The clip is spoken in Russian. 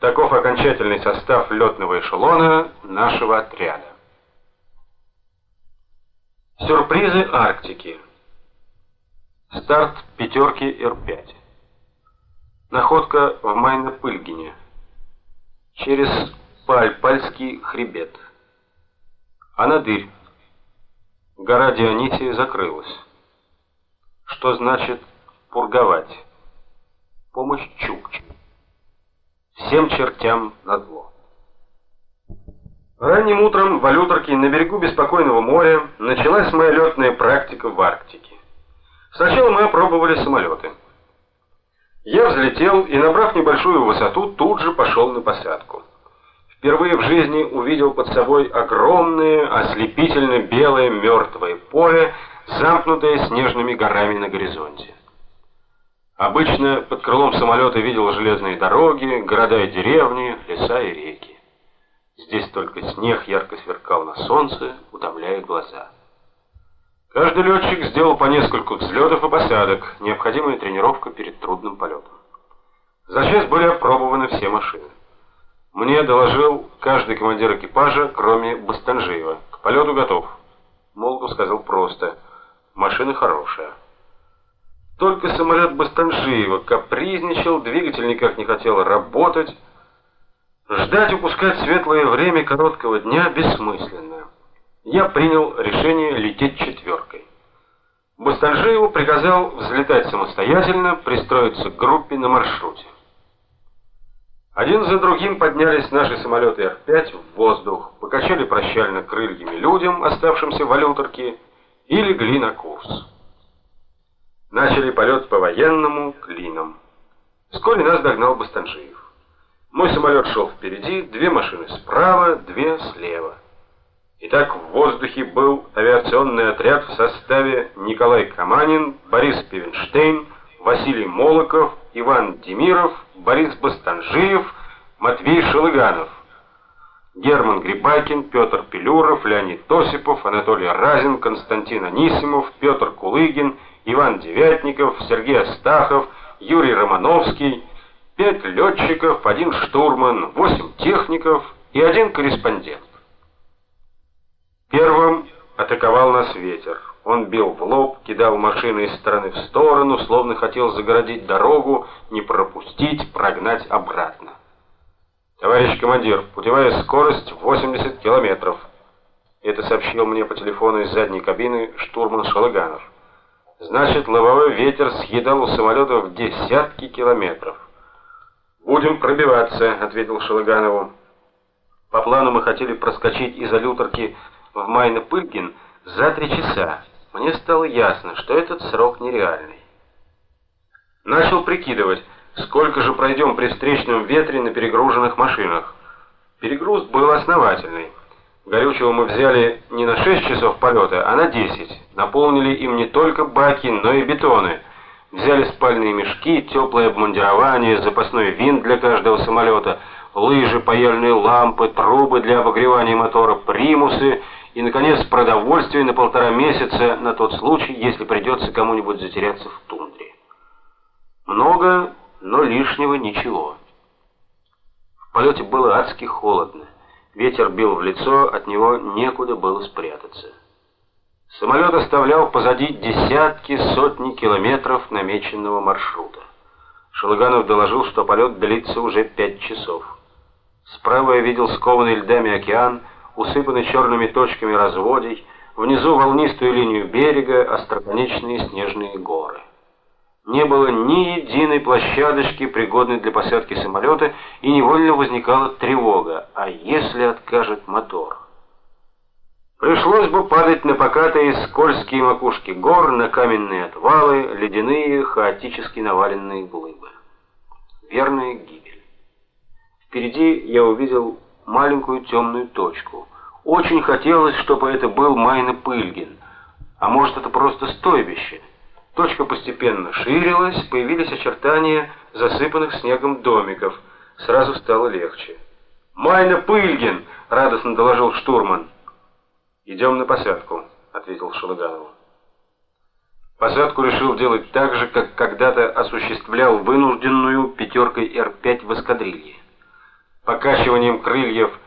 Таков окончательный состав летного эшелона нашего отряда. Сюрпризы Арктики. Старт пятерки Р-5. Находка в Майно-Пыльгине. Через Паль-Пальский хребет. Анадырь. Гора Дионисия закрылась. Что значит пурговать? Помощь Чукчи. Всем чертям назло. Ранним утром в Алюторке на берегу беспокойного моря началась моя летная практика в Арктике. Сначала мы опробовали самолеты. Я взлетел и, набрав небольшую высоту, тут же пошел на посадку. Впервые в жизни увидел под собой огромное, ослепительно белое мертвое поле, замкнутое снежными горами на горизонте. Обычно под крылом самолета видел железные дороги, города и деревни, леса и реки. Здесь только снег ярко сверкал на солнце, утомляя глаза. Каждый летчик сделал по нескольку взлетов и посадок, необходимая тренировка перед трудным полетом. За час были опробованы все машины. Мне доложил каждый командир экипажа, кроме Бастанжиева. К полету готов. Молков сказал просто: "Машина хорошая". Только самолет Бастанжиева капризничал, двигатель никак не хотел работать. Ждать упускать светлое время короткого дня бессмысленно я принял решение лететь четверкой. Бастанжиеву приказал взлетать самостоятельно, пристроиться к группе на маршруте. Один за другим поднялись наши самолеты Р-5 в воздух, покачали прощально крыльями людям, оставшимся в Алюторке, и легли на курс. Начали полет по военному клинам. Вскоре нас догнал Бастанжиев. Мой самолет шел впереди, две машины справа, две слева. Итак, в воздухе был авиационный отряд в составе Николай Каманин, Борис Пивенштейн, Василий Молоков, Иван Демиров, Борис Бастанжиев, Матвей Шелыганов, Герман Грибайкин, Петр Пелюров, Леонид Тосипов, Анатолий Разин, Константин Анисимов, Петр Кулыгин, Иван Девятников, Сергей Астахов, Юрий Романовский, пять летчиков, один штурман, восемь техников и один корреспондент. Первым атаковал нас ветер. Он бил в лоб, кидал машины из стороны в сторону, словно хотел загородить дорогу, не пропустить, прогнать обратно. Товарищ командир, путевая скорость 80 километров. Это сообщил мне по телефону из задней кабины штурман Шалыганов. Значит, лобовой ветер съедал у самолетов десятки километров. Будем пробиваться, ответил Шалыганову. По плану мы хотели проскочить из Алюторки в Майно-Пыльгин за три часа. Мне стало ясно, что этот срок нереальный. Начал прикидывать, сколько же пройдем при встречном ветре на перегруженных машинах. Перегруз был основательный. Горючего мы взяли не на 6 часов полета, а на 10. Наполнили им не только баки, но и бетоны. Взяли спальные мешки, теплое обмундирование, запасной винт для каждого самолета, лыжи, паяльные лампы, трубы для обогревания мотора, примусы и, наконец, продовольствие на полтора месяца на тот случай, если придется кому-нибудь затеряться в тундре. Много, но лишнего ничего. В полете было адски холодно. Ветер бил в лицо, от него некуда было спрятаться. Самолет оставлял позади десятки, сотни километров намеченного маршрута. Шелганов доложил, что полет длится уже пять часов. Справа я видел скованный льдами океан, усыпанный черными точками разводий, внизу волнистую линию берега, остроконечные снежные горы. Не было ни единой площадочки, пригодной для посадки самолета, и невольно возникала тревога: а если откажет мотор? Пришлось бы падать на покатые скользкие макушки гор, на каменные отвалы, ледяные, хаотически наваленные глыбы. Верная гибель. Впереди я увидел маленькую темную точку. Очень хотелось, чтобы это был Майна-Пыльгин, а может это просто стойбище. Точка постепенно ширилась, появились очертания засыпанных снегом домиков. Сразу стало легче. «Майна-Пыльгин!» — радостно доложил штурман. «Идем на посадку», — ответил Шелыганов. Посадку решил делать так же, как когда-то осуществлял вынужденную пятеркой Р-5 в эскадрилье. покачиванием крыльев